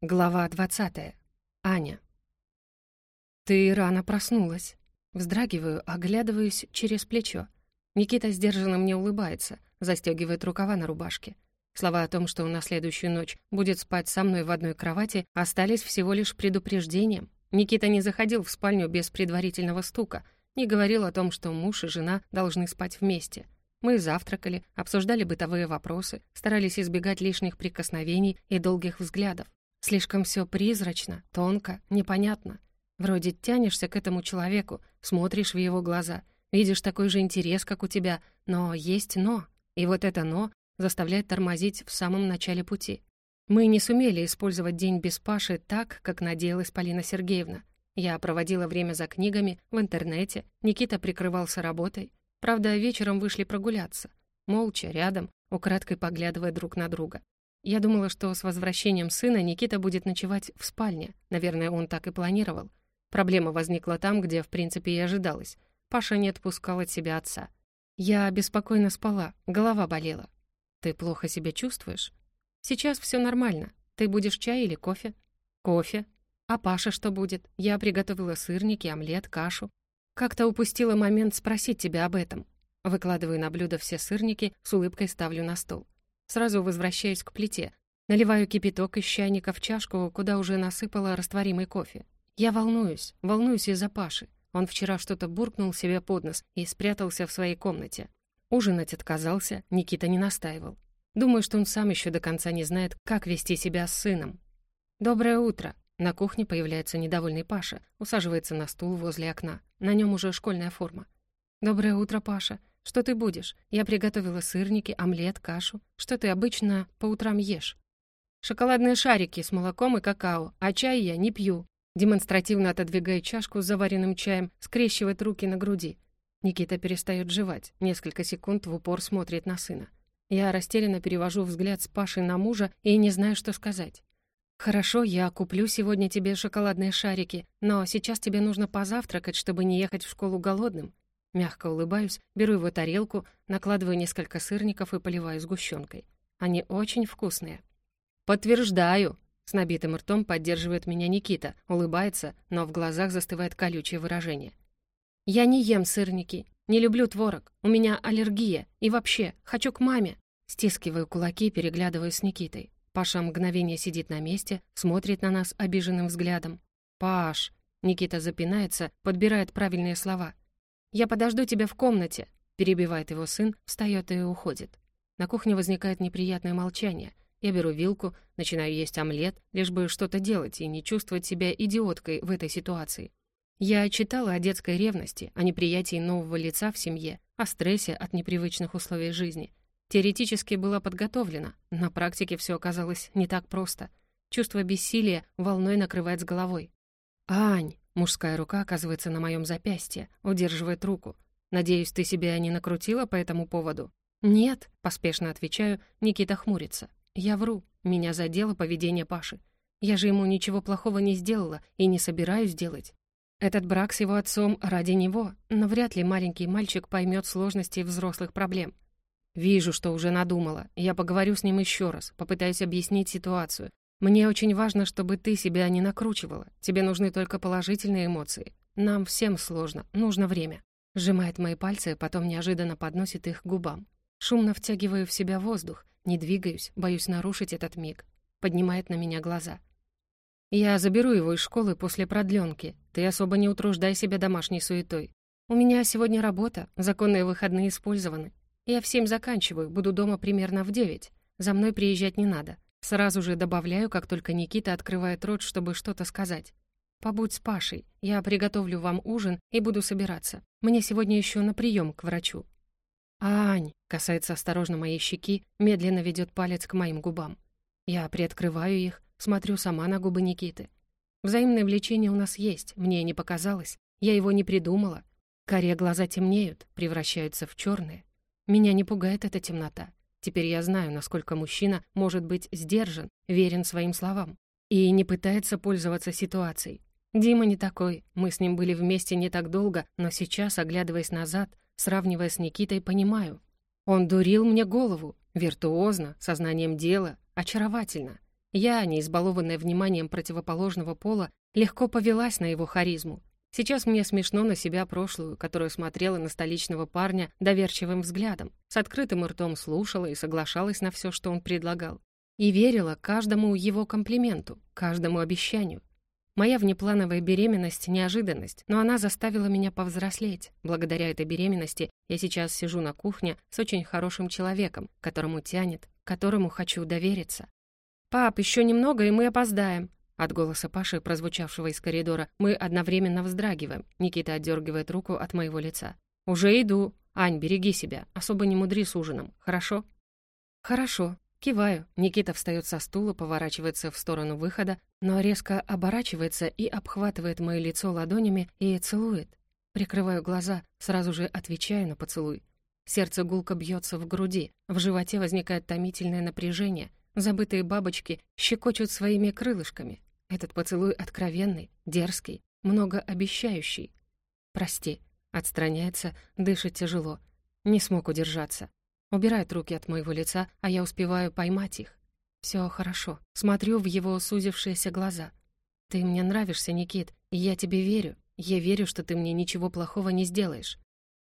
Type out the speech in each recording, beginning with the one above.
Глава 20. Аня. «Ты рано проснулась». Вздрагиваю, оглядываюсь через плечо. Никита сдержанно мне улыбается, застегивает рукава на рубашке. Слова о том, что он на следующую ночь будет спать со мной в одной кровати, остались всего лишь предупреждением. Никита не заходил в спальню без предварительного стука, не говорил о том, что муж и жена должны спать вместе. Мы завтракали, обсуждали бытовые вопросы, старались избегать лишних прикосновений и долгих взглядов. Слишком все призрачно, тонко, непонятно. Вроде тянешься к этому человеку, смотришь в его глаза, видишь такой же интерес, как у тебя, но есть «но». И вот это «но» заставляет тормозить в самом начале пути. Мы не сумели использовать день без Паши так, как надеялась Полина Сергеевна. Я проводила время за книгами, в интернете, Никита прикрывался работой. Правда, вечером вышли прогуляться. Молча, рядом, украдкой поглядывая друг на друга. Я думала, что с возвращением сына Никита будет ночевать в спальне. Наверное, он так и планировал. Проблема возникла там, где, в принципе, и ожидалось. Паша не отпускал от себя отца. Я беспокойно спала, голова болела. «Ты плохо себя чувствуешь?» «Сейчас все нормально. Ты будешь чай или кофе?» «Кофе. А Паша что будет? Я приготовила сырники, омлет, кашу. Как-то упустила момент спросить тебя об этом». Выкладываю на блюдо все сырники, с улыбкой ставлю на стол. Сразу возвращаюсь к плите. Наливаю кипяток из чайника в чашку, куда уже насыпала растворимый кофе. Я волнуюсь, волнуюсь из-за Паши. Он вчера что-то буркнул себе под нос и спрятался в своей комнате. Ужинать отказался, Никита не настаивал. Думаю, что он сам еще до конца не знает, как вести себя с сыном. «Доброе утро!» На кухне появляется недовольный Паша, усаживается на стул возле окна. На нем уже школьная форма. «Доброе утро, Паша. Что ты будешь? Я приготовила сырники, омлет, кашу. Что ты обычно по утрам ешь? Шоколадные шарики с молоком и какао, а чай я не пью. Демонстративно отодвигает чашку с заваренным чаем, скрещивает руки на груди. Никита перестает жевать, несколько секунд в упор смотрит на сына. Я растерянно перевожу взгляд с Паши на мужа и не знаю, что сказать. «Хорошо, я куплю сегодня тебе шоколадные шарики, но сейчас тебе нужно позавтракать, чтобы не ехать в школу голодным. Мягко улыбаюсь, беру его тарелку, накладываю несколько сырников и поливаю сгущенкой. Они очень вкусные. «Подтверждаю!» С набитым ртом поддерживает меня Никита, улыбается, но в глазах застывает колючее выражение. «Я не ем сырники, не люблю творог, у меня аллергия, и вообще, хочу к маме!» Стискиваю кулаки, переглядываю с Никитой. Паша мгновение сидит на месте, смотрит на нас обиженным взглядом. «Паш!» Никита запинается, подбирает правильные слова. «Я подожду тебя в комнате», — перебивает его сын, встает и уходит. На кухне возникает неприятное молчание. Я беру вилку, начинаю есть омлет, лишь бы что-то делать и не чувствовать себя идиоткой в этой ситуации. Я читала о детской ревности, о неприятии нового лица в семье, о стрессе от непривычных условий жизни. Теоретически была подготовлена, на практике все оказалось не так просто. Чувство бессилия волной накрывает с головой. «Ань!» Мужская рука оказывается на моем запястье, удерживает руку. «Надеюсь, ты себя не накрутила по этому поводу?» «Нет», — поспешно отвечаю, Никита хмурится. «Я вру. Меня задело поведение Паши. Я же ему ничего плохого не сделала и не собираюсь делать. Этот брак с его отцом ради него, но вряд ли маленький мальчик поймет сложности взрослых проблем. Вижу, что уже надумала. Я поговорю с ним еще раз, попытаюсь объяснить ситуацию, мне очень важно, чтобы ты себя не накручивала. Тебе нужны только положительные эмоции. Нам всем сложно, нужно время. Сжимает мои пальцы, потом неожиданно подносит их к губам. Шумно втягиваю в себя воздух, не двигаюсь, боюсь нарушить этот миг. Поднимает на меня глаза. Я заберу его из школы после продленки. Ты особо не утруждай себя домашней суетой. У меня сегодня работа, законные выходные использованы. Я в семь заканчиваю, буду дома примерно в девять. За мной приезжать не надо. Сразу же добавляю, как только Никита открывает рот, чтобы что-то сказать. «Побудь с Пашей, я приготовлю вам ужин и буду собираться. Мне сегодня еще на прием к врачу». «Ань!» — касается осторожно моей щеки, медленно ведет палец к моим губам. Я приоткрываю их, смотрю сама на губы Никиты. Взаимное влечение у нас есть, мне не показалось, я его не придумала. Карие глаза темнеют, превращаются в черные. Меня не пугает эта темнота. Теперь я знаю, насколько мужчина может быть сдержан, верен своим словам и не пытается пользоваться ситуацией. Дима не такой, мы с ним были вместе не так долго, но сейчас, оглядываясь назад, сравнивая с Никитой, понимаю. Он дурил мне голову, виртуозно, сознанием дела, очаровательно. Я, не избалованная вниманием противоположного пола, легко повелась на его харизму. Сейчас мне смешно на себя прошлую, которая смотрела на столичного парня доверчивым взглядом, с открытым ртом слушала и соглашалась на все, что он предлагал. И верила каждому его комплименту, каждому обещанию. Моя внеплановая беременность — неожиданность, но она заставила меня повзрослеть. Благодаря этой беременности я сейчас сижу на кухне с очень хорошим человеком, которому тянет, которому хочу довериться. «Пап, еще немного, и мы опоздаем», от голоса Паши, прозвучавшего из коридора, мы одновременно вздрагиваем. Никита отдергивает руку от моего лица. «Уже иду. Ань, береги себя. Особо не мудри с ужином. Хорошо?» «Хорошо». Киваю. Никита встает со стула, поворачивается в сторону выхода, но резко оборачивается и обхватывает мое лицо ладонями и целует. Прикрываю глаза, сразу же отвечаю на поцелуй. Сердце гулко бьется в груди, в животе возникает томительное напряжение, забытые бабочки щекочут своими крылышками. Этот поцелуй откровенный, дерзкий, многообещающий. «Прости», отстраняется, дышит тяжело. Не смог удержаться. Убирает руки от моего лица, а я успеваю поймать их. Все хорошо. Смотрю в его сузившиеся глаза. «Ты мне нравишься, Никит, и я тебе верю. Я верю, что ты мне ничего плохого не сделаешь».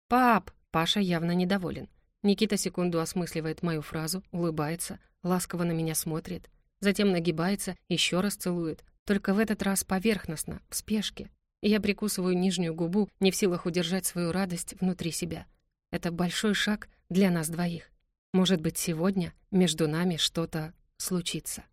«Пап!» Паша явно недоволен. Никита секунду осмысливает мою фразу, улыбается, ласково на меня смотрит. Затем нагибается, еще раз целует. Только в этот раз поверхностно, в спешке. И я прикусываю нижнюю губу, не в силах удержать свою радость внутри себя. Это большой шаг для нас двоих. Может быть, сегодня между нами что-то случится.